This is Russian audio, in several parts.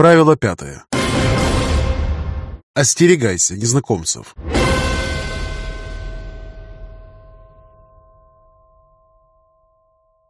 Правило пятое. Остерегайся незнакомцев.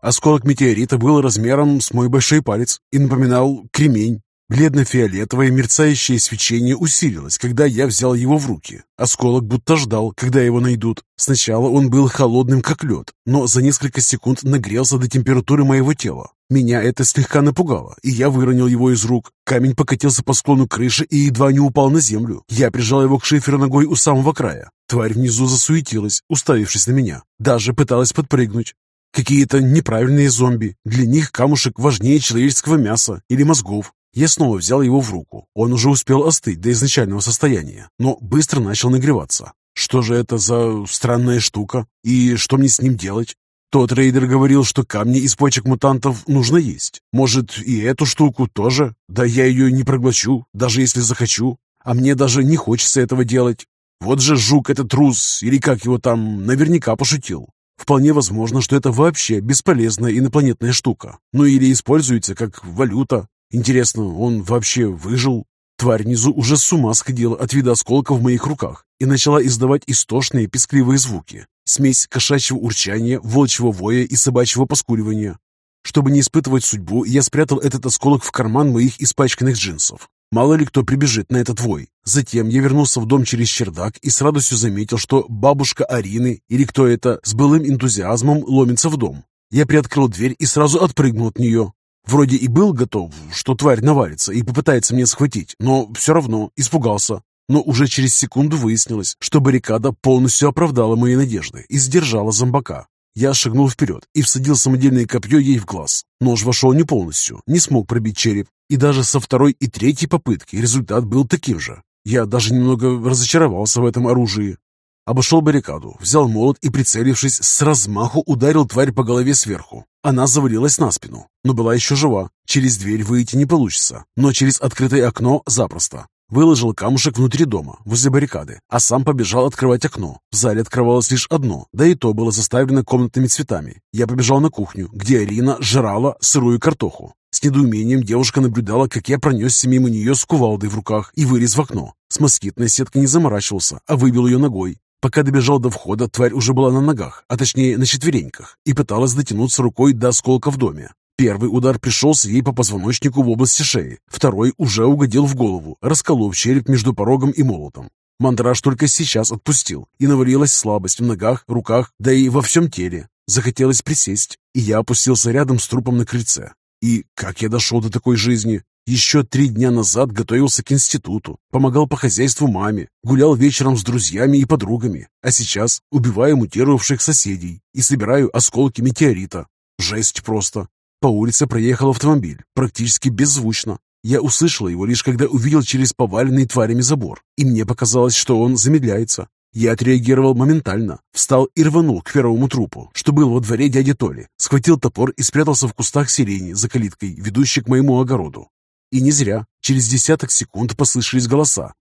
Осколок метеорита был размером с мой большой палец и напоминал кремень. Бледно-фиолетовое мерцающее свечение усилилось, когда я взял его в руки. Осколок будто ждал, когда его найдут. Сначала он был холодным, как лед, но за несколько секунд нагрелся до температуры моего тела. Меня это слегка напугало, и я выронил его из рук. Камень покатился по склону крыши и едва не упал на землю. Я прижал его к шиферу ногой у самого края. Тварь внизу засуетилась, уставившись на меня. Даже пыталась подпрыгнуть. Какие-то неправильные зомби. Для них камушек важнее человеческого мяса или мозгов. Я снова взял его в руку. Он уже успел остыть до изначального состояния, но быстро начал нагреваться. Что же это за странная штука? И что мне с ним делать? Тот рейдер говорил, что камни из почек мутантов нужно есть. Может, и эту штуку тоже? Да я ее не проглочу, даже если захочу. А мне даже не хочется этого делать. Вот же жук этот трус, или как его там, наверняка пошутил. Вполне возможно, что это вообще бесполезная инопланетная штука. Ну или используется как валюта. Интересно, он вообще выжил? Тварь внизу уже с ума сходила от вида осколка в моих руках и начала издавать истошные пескливые звуки. Смесь кошачьего урчания, волчьего воя и собачьего поскуливания. Чтобы не испытывать судьбу, я спрятал этот осколок в карман моих испачканных джинсов. Мало ли кто прибежит на этот вой. Затем я вернулся в дом через чердак и с радостью заметил, что бабушка Арины, или кто это, с былым энтузиазмом ломится в дом. Я приоткрыл дверь и сразу отпрыгнул от нее. Вроде и был готов, что тварь навалится и попытается меня схватить, но все равно испугался. Но уже через секунду выяснилось, что баррикада полностью оправдала мои надежды и сдержала зомбака. Я шагнул вперед и всадил самодельное копье ей в глаз. Нож вошел не полностью, не смог пробить череп, и даже со второй и третьей попытки результат был таким же. Я даже немного разочаровался в этом оружии. Обошел баррикаду, взял молот и, прицелившись, с размаху ударил тварь по голове сверху. Она завалилась на спину, но была еще жива. Через дверь выйти не получится, но через открытое окно запросто. Выложил камушек внутри дома, возле баррикады, а сам побежал открывать окно. В зале открывалось лишь одно, да и то было заставлено комнатными цветами. Я побежал на кухню, где Арина жрала сырую картоху. С недоумением девушка наблюдала, как я пронесся мимо нее с кувалдой в руках и вылез в окно. С москитной сеткой не заморачивался, а выбил ее ногой. Пока добежал до входа, тварь уже была на ногах, а точнее на четвереньках, и пыталась дотянуться рукой до осколка в доме. Первый удар пришелся ей по позвоночнику в области шеи, второй уже угодил в голову, расколов череп между порогом и молотом. Мандраж только сейчас отпустил, и навалилась слабость в ногах, руках, да и во всем теле. Захотелось присесть, и я опустился рядом с трупом на крыльце. И как я дошел до такой жизни? Еще три дня назад готовился к институту, помогал по хозяйству маме, гулял вечером с друзьями и подругами, а сейчас убиваю мутировавших соседей и собираю осколки метеорита. Жесть просто. По улице проехал автомобиль, практически беззвучно. Я услышал его лишь когда увидел через поваленный тварями забор, и мне показалось, что он замедляется. Я отреагировал моментально, встал и рванул к первому трупу, что был во дворе дяди Толи, схватил топор и спрятался в кустах сирени за калиткой, ведущей к моему огороду. И не зря. Через десяток секунд послышались голоса.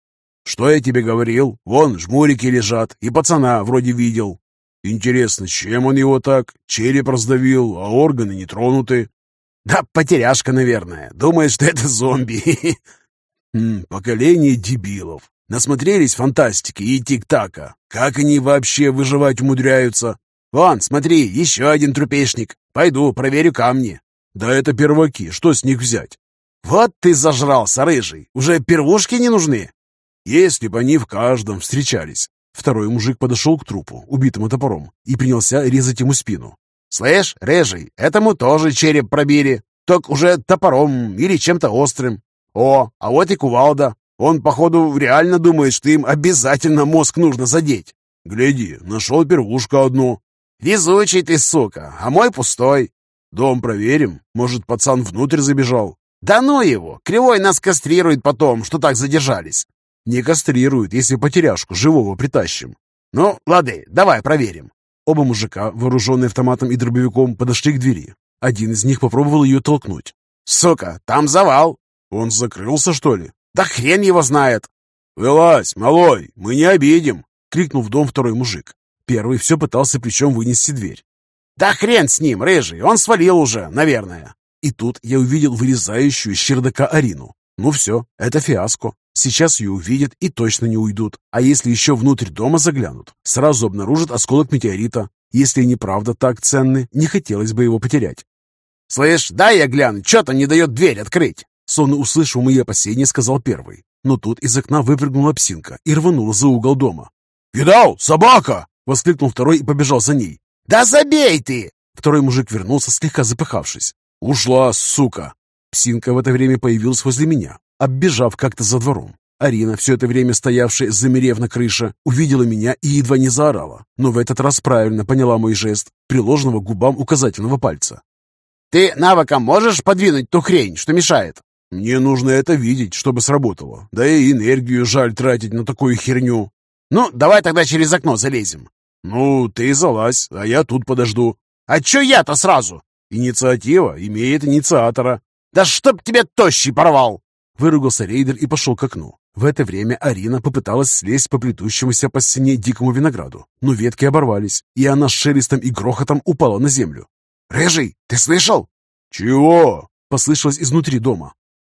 «Что я тебе говорил? Вон, жмурики лежат, и пацана вроде видел. Интересно, чем он его так? Череп раздавил, а органы не тронуты. Да потеряшка, наверное. Думает, что это зомби. Хм, поколение дебилов. Насмотрелись фантастики и тик-така. Как они вообще выживать умудряются? Вон, смотри, еще один трупешник. Пойду, проверю камни. Да это перваки, что с них взять? Вот ты зажрался, рыжий. Уже первушки не нужны? Если бы они в каждом встречались. Второй мужик подошел к трупу, убитому топором, и принялся резать ему спину. «Слышь, рыжий, этому тоже череп пробили, только уже топором или чем-то острым. О, а вот и кувалда. Он, походу, реально думает, что им обязательно мозг нужно задеть. Гляди, нашел первушку одну. Везучий ты, сука, а мой пустой. Дом проверим, может, пацан внутрь забежал. Да ну его, Кривой нас кастрирует потом, что так задержались. Не кастрируют, если потеряшку живого притащим. Ну, лады, давай проверим. Оба мужика, вооруженные автоматом и дробовиком, подошли к двери. Один из них попробовал ее толкнуть. «Сука, там завал!» «Он закрылся, что ли?» «Да хрен его знает!» «Вылазь, малой, мы не обидим!» — крикнул в дом второй мужик. Первый все пытался плечом вынести дверь. «Да хрен с ним, рыжий, он свалил уже, наверное!» И тут я увидел вырезающую из чердака Арину. Ну все, это фиаско. Сейчас ее увидят и точно не уйдут. А если еще внутрь дома заглянут, сразу обнаружат осколок метеорита. Если и неправда так ценный, не хотелось бы его потерять. «Слышь, дай я гляну, что-то не дает дверь открыть!» Сонно услышав мои опасения, сказал первый. Но тут из окна выпрыгнула псинка и рванула за угол дома. «Видал, собака!» — воскликнул второй и побежал за ней. «Да забей ты!» Второй мужик вернулся, слегка запыхавшись. «Ушла, сука!» Псинка в это время появилась возле меня, оббежав как-то за двором. Арина, все это время стоявшая, замерев на крыше, увидела меня и едва не заорала, но в этот раз правильно поняла мой жест, приложенного к губам указательного пальца. «Ты навыком можешь подвинуть ту хрень, что мешает?» «Мне нужно это видеть, чтобы сработало. Да и энергию жаль тратить на такую херню». «Ну, давай тогда через окно залезем». «Ну, ты залазь, а я тут подожду». «А чё я-то сразу?» «Инициатива имеет инициатора». «Да чтоб тебе тощий порвал!» Выругался рейдер и пошел к окну. В это время Арина попыталась слезть по плетущемуся по стене дикому винограду, но ветки оборвались, и она с шелестом и грохотом упала на землю. «Рыжий, ты слышал?» «Чего?» — послышалось изнутри дома.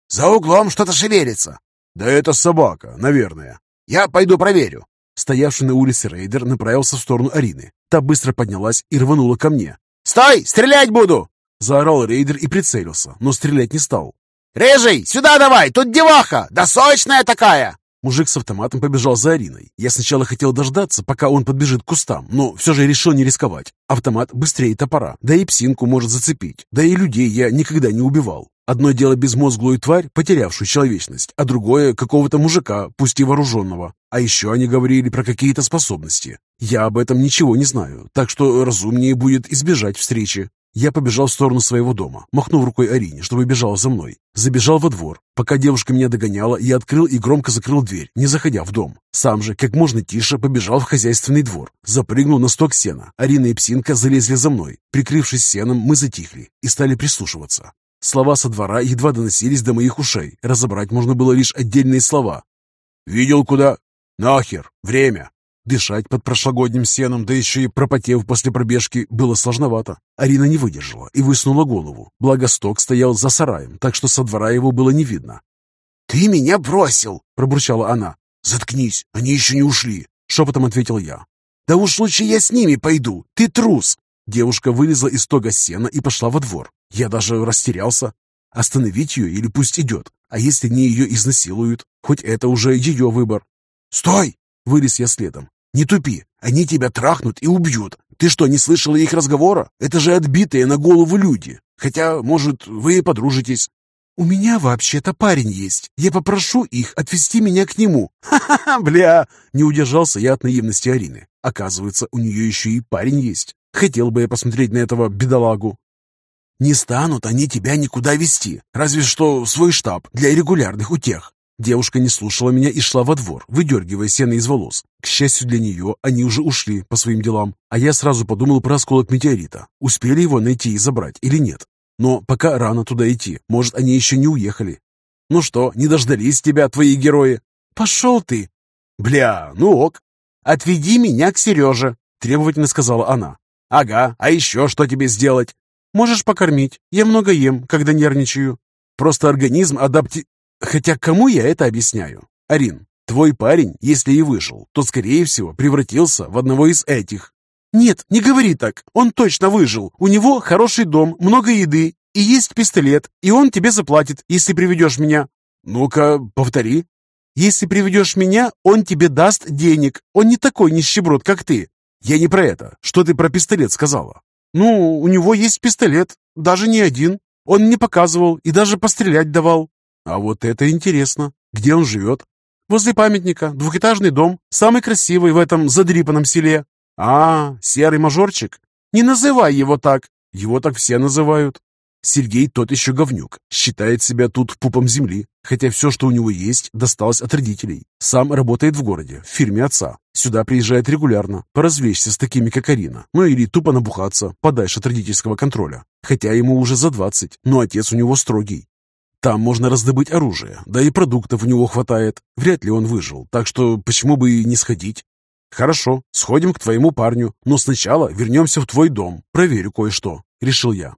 «За углом что-то шевелится». «Да это собака, наверное». «Я пойду проверю». Стоявший на улице рейдер направился в сторону Арины. Та быстро поднялась и рванула ко мне. «Стой! Стрелять буду!» Заорал рейдер и прицелился, но стрелять не стал. «Рыжий, сюда давай! Тут деваха! Да сочная такая!» Мужик с автоматом побежал за Ариной. Я сначала хотел дождаться, пока он подбежит к кустам, но все же решил не рисковать. Автомат быстрее топора, да и псинку может зацепить. Да и людей я никогда не убивал. Одно дело безмозглую тварь, потерявшую человечность, а другое — какого-то мужика, пусть и вооруженного. А еще они говорили про какие-то способности. Я об этом ничего не знаю, так что разумнее будет избежать встречи. Я побежал в сторону своего дома, махнув рукой Арине, чтобы бежала за мной. Забежал во двор. Пока девушка меня догоняла, я открыл и громко закрыл дверь, не заходя в дом. Сам же, как можно тише, побежал в хозяйственный двор. Запрыгнул на сток сена. Арина и Псинка залезли за мной. Прикрывшись сеном, мы затихли и стали прислушиваться. Слова со двора едва доносились до моих ушей. Разобрать можно было лишь отдельные слова. «Видел куда? Нахер! Время! Дышать под прошлогодним сеном, да еще и пропотев после пробежки, было сложновато. Арина не выдержала и высунула голову. Благо сток стоял за сараем, так что со двора его было не видно. «Ты меня бросил!» – пробурчала она. «Заткнись, они еще не ушли!» – шепотом ответил я. «Да уж лучше я с ними пойду, ты трус!» Девушка вылезла из стога сена и пошла во двор. Я даже растерялся. Остановить ее или пусть идет. А если не ее изнасилуют? Хоть это уже ее выбор. «Стой!» – вылез я следом. «Не тупи! Они тебя трахнут и убьют! Ты что, не слышала их разговора? Это же отбитые на голову люди! Хотя, может, вы и подружитесь!» «У меня вообще-то парень есть. Я попрошу их отвезти меня к нему». «Ха-ха-ха, бля!» Не удержался я от наивности Арины. Оказывается, у нее еще и парень есть. Хотел бы я посмотреть на этого бедолагу. «Не станут они тебя никуда вести, разве что в свой штаб для регулярных утех. Девушка не слушала меня и шла во двор, выдергивая сено из волос. К счастью для нее, они уже ушли по своим делам, а я сразу подумал про осколок метеорита. Успели его найти и забрать или нет? Но пока рано туда идти, может, они еще не уехали. Ну что, не дождались тебя твои герои? Пошел ты! Бля, ну ок. Отведи меня к Сереже, требовательно сказала она. Ага, а еще что тебе сделать? Можешь покормить. Я много ем, когда нервничаю. Просто организм адапти... Хотя кому я это объясняю? Арин, твой парень, если и вышел, то, скорее всего, превратился в одного из этих. Нет, не говори так. Он точно выжил. У него хороший дом, много еды и есть пистолет, и он тебе заплатит, если приведешь меня. Ну-ка, повтори. Если приведешь меня, он тебе даст денег. Он не такой нищеброд, как ты. Я не про это. Что ты про пистолет сказала? Ну, у него есть пистолет, даже не один. Он мне показывал и даже пострелять давал. А вот это интересно. Где он живет? Возле памятника. Двухэтажный дом. Самый красивый в этом задрипанном селе. А, серый мажорчик? Не называй его так. Его так все называют. Сергей тот еще говнюк, считает себя тут пупом земли, хотя все, что у него есть, досталось от родителей. Сам работает в городе, в фирме отца. Сюда приезжает регулярно, поразвлечься с такими, как Арина, ну или тупо набухаться, подальше от родительского контроля. Хотя ему уже за 20, но отец у него строгий. Там можно раздобыть оружие, да и продуктов у него хватает. Вряд ли он выжил, так что почему бы и не сходить? Хорошо, сходим к твоему парню, но сначала вернемся в твой дом, проверю кое-что, решил я.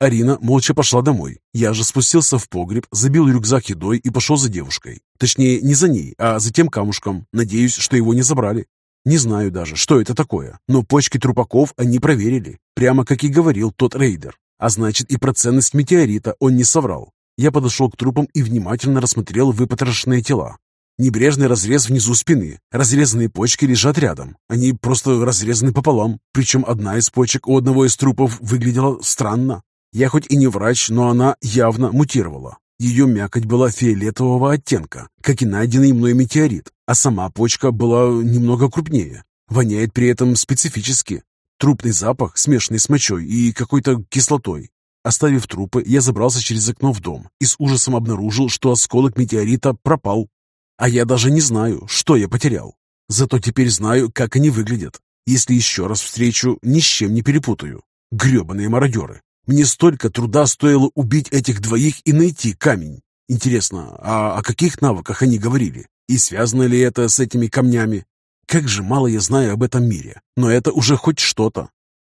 Арина молча пошла домой. Я же спустился в погреб, забил рюкзак едой и пошел за девушкой. Точнее, не за ней, а за тем камушком. Надеюсь, что его не забрали. Не знаю даже, что это такое, но почки трупаков они проверили, прямо как и говорил тот рейдер. А значит, и про ценность метеорита он не соврал. Я подошел к трупам и внимательно рассмотрел выпотрошенные тела. Небрежный разрез внизу спины. Разрезанные почки лежат рядом. Они просто разрезаны пополам. Причем одна из почек у одного из трупов выглядела странно. Я хоть и не врач, но она явно мутировала. Ее мякоть была фиолетового оттенка, как и найденный мной метеорит, а сама почка была немного крупнее. Воняет при этом специфически. Трупный запах, смешанный с мочой и какой-то кислотой. Оставив трупы, я забрался через окно в дом и с ужасом обнаружил, что осколок метеорита пропал. А я даже не знаю, что я потерял. Зато теперь знаю, как они выглядят. Если еще раз встречу, ни с чем не перепутаю. Гребаные мародеры. Мне столько труда стоило убить этих двоих и найти камень. Интересно, а о каких навыках они говорили? И связано ли это с этими камнями? Как же мало я знаю об этом мире. Но это уже хоть что-то.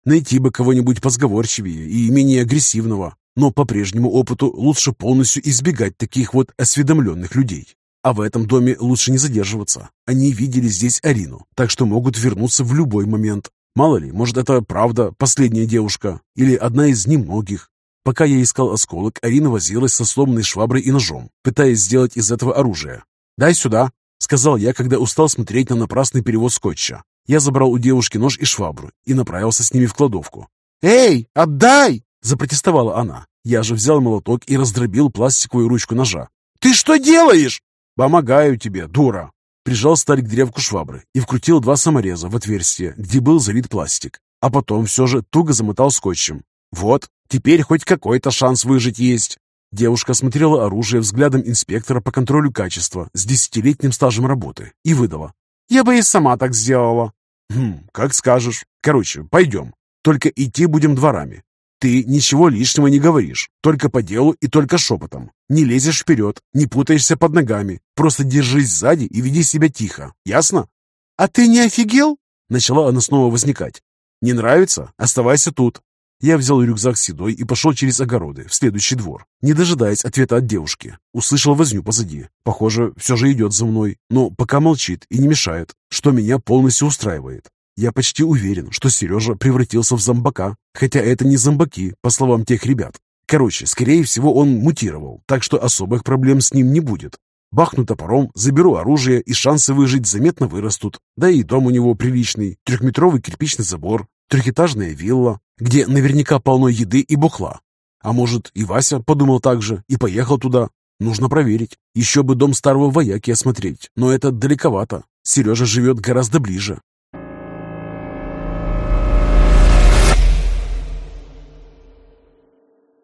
Найти бы кого-нибудь позговорчивее и менее агрессивного. Но по прежнему опыту лучше полностью избегать таких вот осведомленных людей. А в этом доме лучше не задерживаться. Они видели здесь Арину, так что могут вернуться в любой момент. Мало ли, может, это правда последняя девушка или одна из немногих. Пока я искал осколок, Арина возилась со сломанной шваброй и ножом, пытаясь сделать из этого оружие. «Дай сюда», — сказал я, когда устал смотреть на напрасный перевод скотча. Я забрал у девушки нож и швабру и направился с ними в кладовку. «Эй, отдай!» — запротестовала она. Я же взял молоток и раздробил пластиковую ручку ножа. «Ты что делаешь?» «Помогаю тебе, дура!» Прижал старик древку швабры и вкрутил два самореза в отверстие, где был залит пластик. А потом все же туго замотал скотчем. «Вот, теперь хоть какой-то шанс выжить есть!» Девушка смотрела оружие взглядом инспектора по контролю качества с десятилетним стажем работы и выдала. «Я бы и сама так сделала». «Хм, как скажешь. Короче, пойдем. Только идти будем дворами. Ты ничего лишнего не говоришь, только по делу и только шепотом. Не лезешь вперед, не путаешься под ногами. Просто держись сзади и веди себя тихо. Ясно? А ты не офигел? Начала она снова возникать. Не нравится? Оставайся тут. Я взял рюкзак с едой и пошел через огороды в следующий двор, не дожидаясь ответа от девушки. Услышал возню позади. Похоже, все же идет за мной, но пока молчит и не мешает, что меня полностью устраивает. Я почти уверен, что Сережа превратился в зомбака, хотя это не зомбаки, по словам тех ребят. Короче, скорее всего, он мутировал, так что особых проблем с ним не будет. Бахну топором, заберу оружие, и шансы выжить заметно вырастут. Да и дом у него приличный, трехметровый кирпичный забор, трехэтажная вилла, где наверняка полно еды и бухла. А может, и Вася подумал так же и поехал туда. Нужно проверить. Еще бы дом старого вояки осмотреть, но это далековато. Сережа живет гораздо ближе.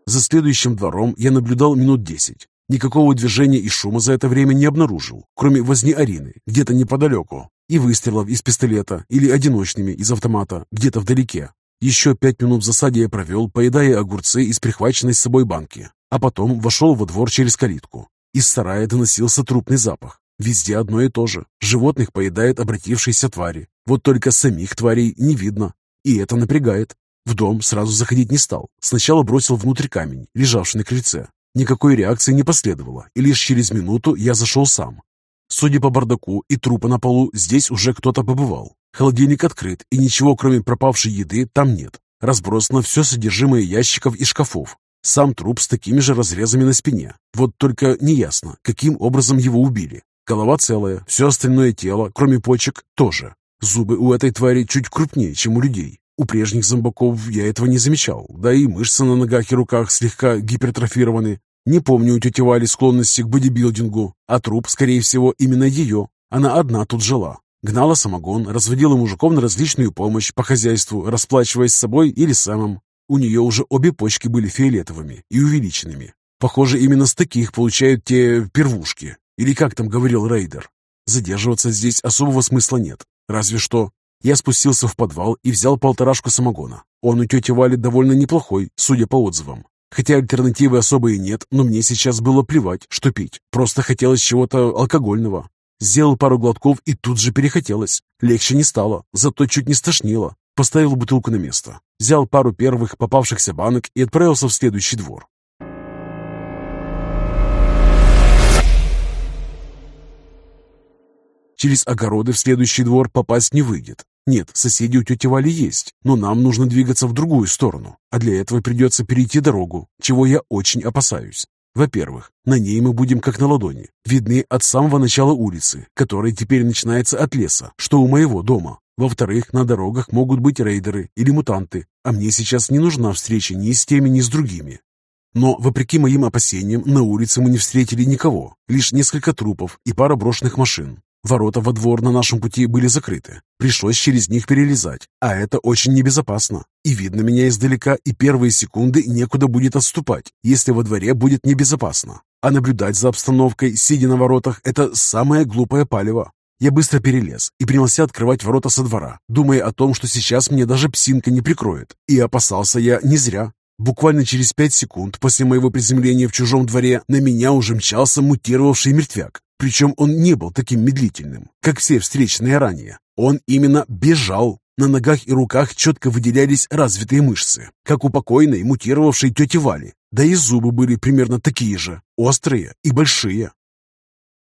За следующим двором я наблюдал минут десять. Никакого движения и шума за это время не обнаружил, кроме возни Арины, где-то неподалеку, и выстрелов из пистолета или одиночными из автомата, где-то вдалеке. Еще пять минут в засаде я провел, поедая огурцы из прихваченной с собой банки, а потом вошел во двор через калитку. Из сарая доносился трупный запах. Везде одно и то же. Животных поедает обратившиеся твари. Вот только самих тварей не видно. И это напрягает. В дом сразу заходить не стал. Сначала бросил внутрь камень, лежавший на крыльце. Никакой реакции не последовало, и лишь через минуту я зашел сам. Судя по бардаку и трупа на полу, здесь уже кто-то побывал. Холодильник открыт, и ничего, кроме пропавшей еды, там нет. Разбросано все содержимое ящиков и шкафов. Сам труп с такими же разрезами на спине. Вот только неясно, каким образом его убили. Голова целая, все остальное тело, кроме почек, тоже. Зубы у этой твари чуть крупнее, чем у людей. У прежних зомбаков я этого не замечал, да и мышцы на ногах и руках слегка гипертрофированы. Не помню у тети Вали склонности к бодибилдингу, а труп, скорее всего, именно ее. Она одна тут жила. Гнала самогон, разводила мужиков на различную помощь по хозяйству, расплачиваясь с собой или самым. У нее уже обе почки были фиолетовыми и увеличенными. Похоже, именно с таких получают те первушки. Или как там говорил Рейдер. Задерживаться здесь особого смысла нет. Разве что я спустился в подвал и взял полторашку самогона. Он у тети Вали довольно неплохой, судя по отзывам. Хотя альтернативы особо и нет, но мне сейчас было плевать, что пить. Просто хотелось чего-то алкогольного. Сделал пару глотков и тут же перехотелось. Легче не стало, зато чуть не стошнило. Поставил бутылку на место. взял пару первых попавшихся банок и отправился в следующий двор. Через огороды в следующий двор попасть не выйдет. Нет, соседи у тети Вали есть, но нам нужно двигаться в другую сторону, а для этого придется перейти дорогу, чего я очень опасаюсь. Во-первых, на ней мы будем как на ладони, видны от самого начала улицы, которая теперь начинается от леса, что у моего дома. Во-вторых, на дорогах могут быть рейдеры или мутанты, а мне сейчас не нужна встреча ни с теми, ни с другими. Но, вопреки моим опасениям, на улице мы не встретили никого, лишь несколько трупов и пара брошенных машин. Ворота во двор на нашем пути были закрыты. Пришлось через них перелезать, а это очень небезопасно. И видно меня издалека, и первые секунды некуда будет отступать, если во дворе будет небезопасно. А наблюдать за обстановкой, сидя на воротах, это самое глупое палево. Я быстро перелез и принялся открывать ворота со двора, думая о том, что сейчас мне даже псинка не прикроет. И опасался я не зря. Буквально через пять секунд после моего приземления в чужом дворе на меня уже мчался мутировавший мертвяк. Причем он не был таким медлительным, как все встречные ранее. Он именно бежал. На ногах и руках четко выделялись развитые мышцы, как у покойной мутировавшей тети Вали. Да и зубы были примерно такие же, острые и большие.